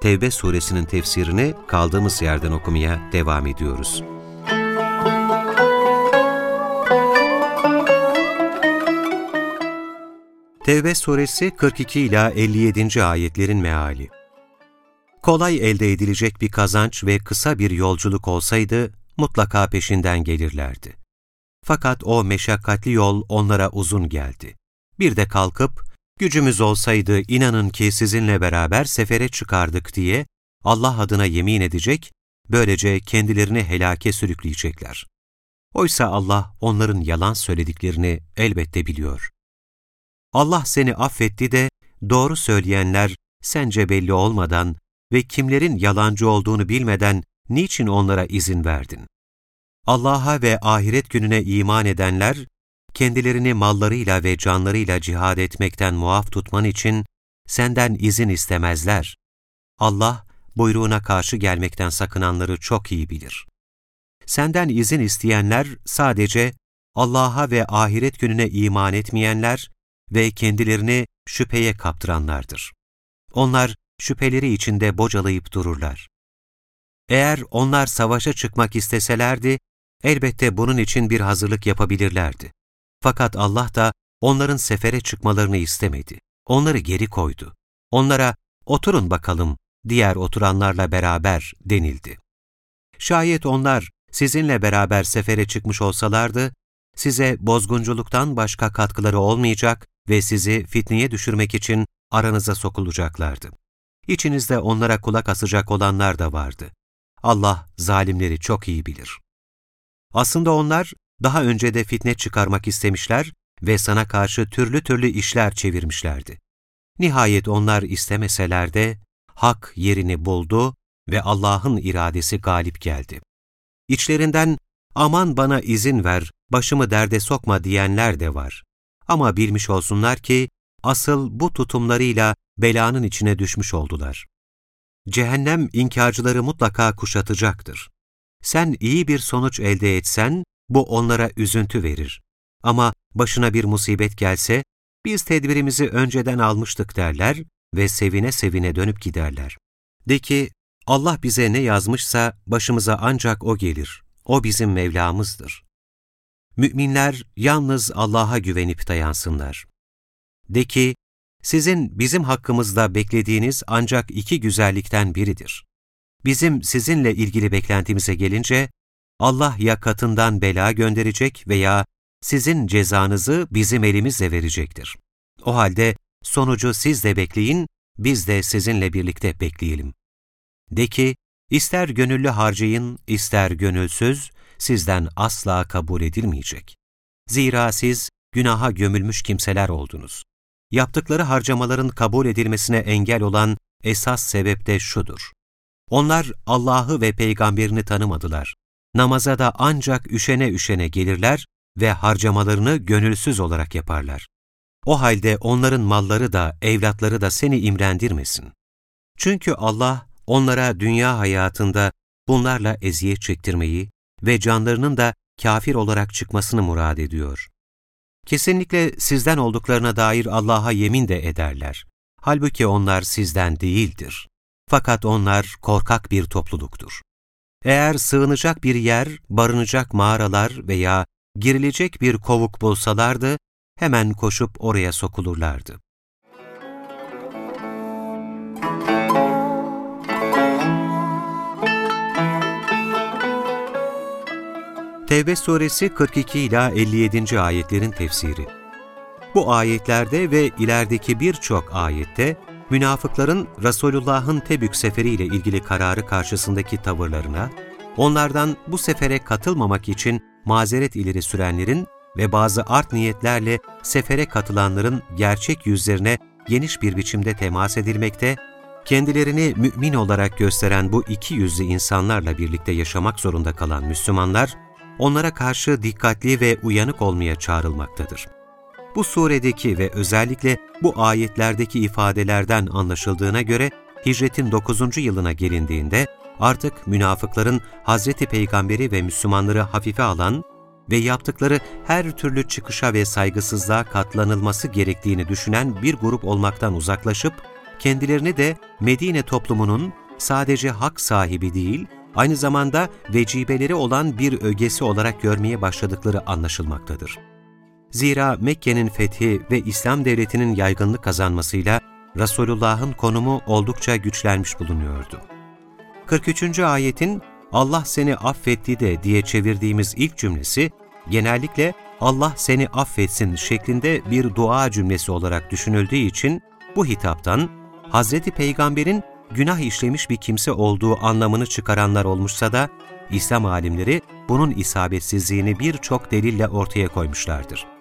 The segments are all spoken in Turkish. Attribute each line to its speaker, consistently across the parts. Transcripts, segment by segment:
Speaker 1: Tevbe suresinin tefsirini kaldığımız yerden okumaya devam ediyoruz. Tevbe suresi 42 ila 57. ayetlerin meali. Kolay elde edilecek bir kazanç ve kısa bir yolculuk olsaydı mutlaka peşinden gelirlerdi. Fakat o meşakkatli yol onlara uzun geldi. Bir de kalkıp, gücümüz olsaydı inanın ki sizinle beraber sefere çıkardık diye Allah adına yemin edecek, böylece kendilerini helake sürükleyecekler. Oysa Allah onların yalan söylediklerini elbette biliyor. Allah seni affetti de doğru söyleyenler sence belli olmadan ve kimlerin yalancı olduğunu bilmeden niçin onlara izin verdin? Allah'a ve ahiret gününe iman edenler, kendilerini mallarıyla ve canlarıyla cihad etmekten muaf tutman için senden izin istemezler. Allah, buyruğuna karşı gelmekten sakınanları çok iyi bilir. Senden izin isteyenler sadece Allah'a ve ahiret gününe iman etmeyenler ve kendilerini şüpheye kaptıranlardır. Onlar şüpheleri içinde bocalayıp dururlar. Eğer onlar savaşa çıkmak isteselerdi, elbette bunun için bir hazırlık yapabilirlerdi. Fakat Allah da onların sefere çıkmalarını istemedi. Onları geri koydu. Onlara oturun bakalım diğer oturanlarla beraber denildi. Şayet onlar sizinle beraber sefere çıkmış olsalardı, size bozgunculuktan başka katkıları olmayacak ve sizi fitneye düşürmek için aranıza sokulacaklardı. İçinizde onlara kulak asacak olanlar da vardı. Allah zalimleri çok iyi bilir. Aslında onlar daha önce de fitne çıkarmak istemişler ve sana karşı türlü türlü işler çevirmişlerdi. Nihayet onlar istemeseler de hak yerini buldu ve Allah'ın iradesi galip geldi. İçlerinden aman bana izin ver, başımı derde sokma diyenler de var. Ama bilmiş olsunlar ki asıl bu tutumlarıyla belanın içine düşmüş oldular. Cehennem inkarcıları mutlaka kuşatacaktır. Sen iyi bir sonuç elde etsen, bu onlara üzüntü verir. Ama başına bir musibet gelse, biz tedbirimizi önceden almıştık derler ve sevine sevine dönüp giderler. De ki, Allah bize ne yazmışsa başımıza ancak O gelir. O bizim Mevlamızdır. Müminler yalnız Allah'a güvenip dayansınlar. De ki, sizin bizim hakkımızda beklediğiniz ancak iki güzellikten biridir. Bizim sizinle ilgili beklentimize gelince, Allah ya katından bela gönderecek veya sizin cezanızı bizim elimizle verecektir. O halde sonucu siz de bekleyin, biz de sizinle birlikte bekleyelim. De ki, ister gönüllü harcayın, ister gönülsüz, sizden asla kabul edilmeyecek. Zira siz günaha gömülmüş kimseler oldunuz. Yaptıkları harcamaların kabul edilmesine engel olan esas sebep de şudur. Onlar Allah'ı ve peygamberini tanımadılar. Namaza da ancak üşene üşene gelirler ve harcamalarını gönülsüz olarak yaparlar. O halde onların malları da, evlatları da seni imrendirmesin. Çünkü Allah onlara dünya hayatında bunlarla eziyet çektirmeyi ve canlarının da kafir olarak çıkmasını murad ediyor. Kesinlikle sizden olduklarına dair Allah'a yemin de ederler. Halbuki onlar sizden değildir. Fakat onlar korkak bir topluluktur. Eğer sığınacak bir yer, barınacak mağaralar veya girilecek bir kovuk bulsalardı, hemen koşup oraya sokulurlardı. Tevbe suresi 42 ila 57. ayetlerin tefsiri. Bu ayetlerde ve ilerideki birçok ayette münafıkların Resulullah'ın Tebük seferiyle ilgili kararı karşısındaki tavırlarına, onlardan bu sefere katılmamak için mazeret ileri sürenlerin ve bazı art niyetlerle sefere katılanların gerçek yüzlerine geniş bir biçimde temas edilmekte, kendilerini mümin olarak gösteren bu iki yüzlü insanlarla birlikte yaşamak zorunda kalan Müslümanlar, onlara karşı dikkatli ve uyanık olmaya çağrılmaktadır. Bu suredeki ve özellikle bu ayetlerdeki ifadelerden anlaşıldığına göre hicretin 9. yılına gelindiğinde artık münafıkların Hazreti Peygamberi ve Müslümanları hafife alan ve yaptıkları her türlü çıkışa ve saygısızlığa katlanılması gerektiğini düşünen bir grup olmaktan uzaklaşıp, kendilerini de Medine toplumunun sadece hak sahibi değil, aynı zamanda vecibeleri olan bir ögesi olarak görmeye başladıkları anlaşılmaktadır. Zira Mekke'nin fethi ve İslam devletinin yaygınlık kazanmasıyla Resulullah'ın konumu oldukça güçlenmiş bulunuyordu. 43. ayetin Allah seni affetti de diye çevirdiğimiz ilk cümlesi, genellikle Allah seni affetsin şeklinde bir dua cümlesi olarak düşünüldüğü için bu hitaptan Hazreti Peygamber'in günah işlemiş bir kimse olduğu anlamını çıkaranlar olmuşsa da, İslam alimleri bunun isabetsizliğini birçok delille ortaya koymuşlardır.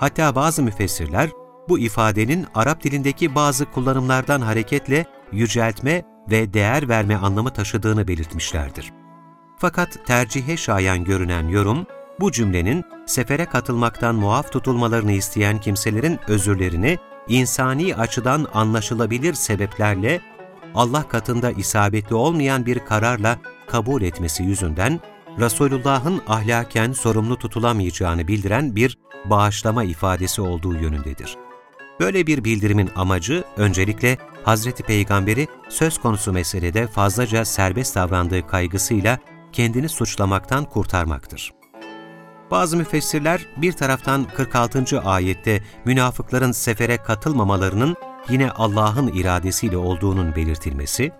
Speaker 1: Hatta bazı müfessirler, bu ifadenin Arap dilindeki bazı kullanımlardan hareketle yüceltme ve değer verme anlamı taşıdığını belirtmişlerdir. Fakat tercihe şayan görünen yorum, bu cümlenin sefere katılmaktan muaf tutulmalarını isteyen kimselerin özürlerini insani açıdan anlaşılabilir sebeplerle Allah katında isabetli olmayan bir kararla kabul etmesi yüzünden Resulullah'ın ahlaken sorumlu tutulamayacağını bildiren bir bağışlama ifadesi olduğu yönündedir. Böyle bir bildirimin amacı öncelikle Hazreti Peygamber'i söz konusu meselede fazlaca serbest davrandığı kaygısıyla kendini suçlamaktan kurtarmaktır. Bazı müfessirler bir taraftan 46. ayette münafıkların sefere katılmamalarının yine Allah'ın iradesiyle olduğunun belirtilmesi,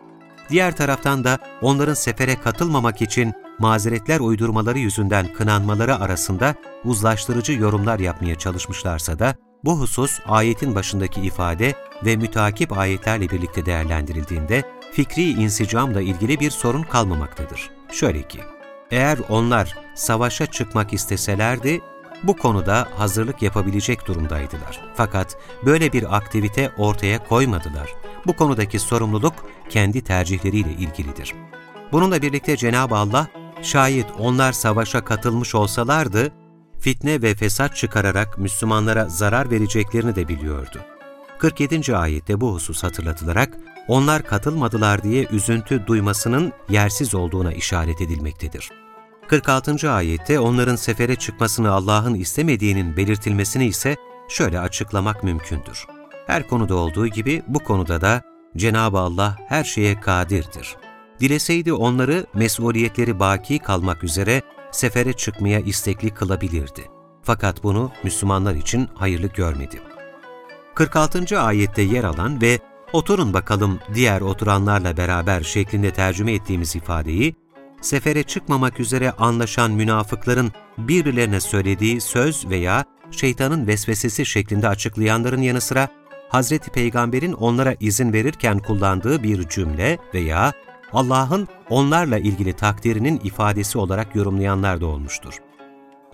Speaker 1: diğer taraftan da onların sefere katılmamak için mazeretler uydurmaları yüzünden kınanmaları arasında uzlaştırıcı yorumlar yapmaya çalışmışlarsa da, bu husus ayetin başındaki ifade ve mütakip ayetlerle birlikte değerlendirildiğinde fikri insicamla ilgili bir sorun kalmamaktadır. Şöyle ki, eğer onlar savaşa çıkmak isteselerdi, bu konuda hazırlık yapabilecek durumdaydılar. Fakat böyle bir aktivite ortaya koymadılar. Bu konudaki sorumluluk kendi tercihleriyle ilgilidir. Bununla birlikte Cenab-ı Allah, şayet onlar savaşa katılmış olsalardı, fitne ve fesat çıkararak Müslümanlara zarar vereceklerini de biliyordu. 47. ayette bu husus hatırlatılarak, onlar katılmadılar diye üzüntü duymasının yersiz olduğuna işaret edilmektedir. 46. ayette onların sefere çıkmasını Allah'ın istemediğinin belirtilmesini ise şöyle açıklamak mümkündür. Her konuda olduğu gibi bu konuda da Cenab-ı Allah her şeye kadirdir. Dileseydi onları mesuliyetleri baki kalmak üzere sefere çıkmaya istekli kılabilirdi. Fakat bunu Müslümanlar için hayırlı görmedi. 46. ayette yer alan ve oturun bakalım diğer oturanlarla beraber şeklinde tercüme ettiğimiz ifadeyi, sefere çıkmamak üzere anlaşan münafıkların birbirlerine söylediği söz veya şeytanın vesvesesi şeklinde açıklayanların yanı sıra, Hazreti Peygamber'in onlara izin verirken kullandığı bir cümle veya Allah'ın onlarla ilgili takdirinin ifadesi olarak yorumlayanlar da olmuştur.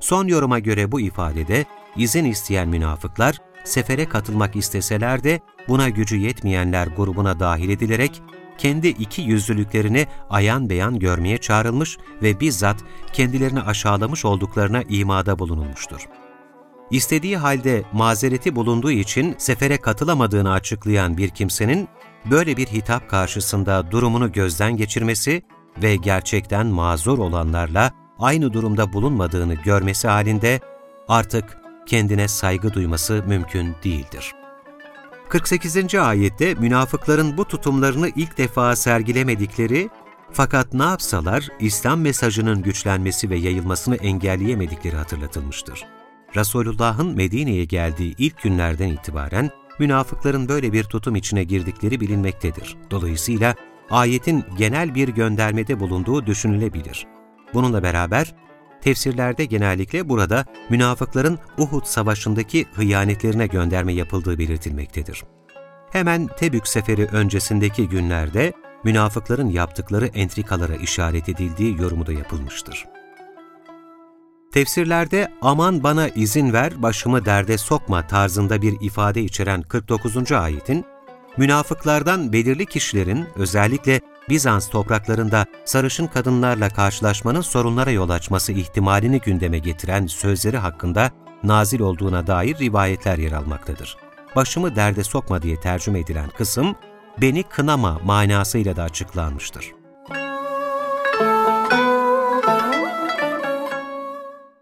Speaker 1: Son yoruma göre bu ifadede izin isteyen münafıklar, sefere katılmak isteseler de buna gücü yetmeyenler grubuna dahil edilerek kendi iki yüzlülüklerini ayan beyan görmeye çağrılmış ve bizzat kendilerini aşağılamış olduklarına imada bulunulmuştur. İstediği halde mazereti bulunduğu için sefere katılamadığını açıklayan bir kimsenin böyle bir hitap karşısında durumunu gözden geçirmesi ve gerçekten mazur olanlarla aynı durumda bulunmadığını görmesi halinde artık kendine saygı duyması mümkün değildir. 48. ayette münafıkların bu tutumlarını ilk defa sergilemedikleri fakat ne yapsalar İslam mesajının güçlenmesi ve yayılmasını engelleyemedikleri hatırlatılmıştır. Resulullah'ın Medine'ye geldiği ilk günlerden itibaren münafıkların böyle bir tutum içine girdikleri bilinmektedir. Dolayısıyla ayetin genel bir göndermede bulunduğu düşünülebilir. Bununla beraber tefsirlerde genellikle burada münafıkların Uhud Savaşı'ndaki hıyanetlerine gönderme yapıldığı belirtilmektedir. Hemen Tebük seferi öncesindeki günlerde münafıkların yaptıkları entrikalara işaret edildiği yorumu da yapılmıştır. Tefsirlerde aman bana izin ver başımı derde sokma tarzında bir ifade içeren 49. ayetin münafıklardan belirli kişilerin özellikle Bizans topraklarında sarışın kadınlarla karşılaşmanın sorunlara yol açması ihtimalini gündeme getiren sözleri hakkında nazil olduğuna dair rivayetler yer almaktadır. Başımı derde sokma diye tercüme edilen kısım, beni kınama manasıyla da açıklanmıştır.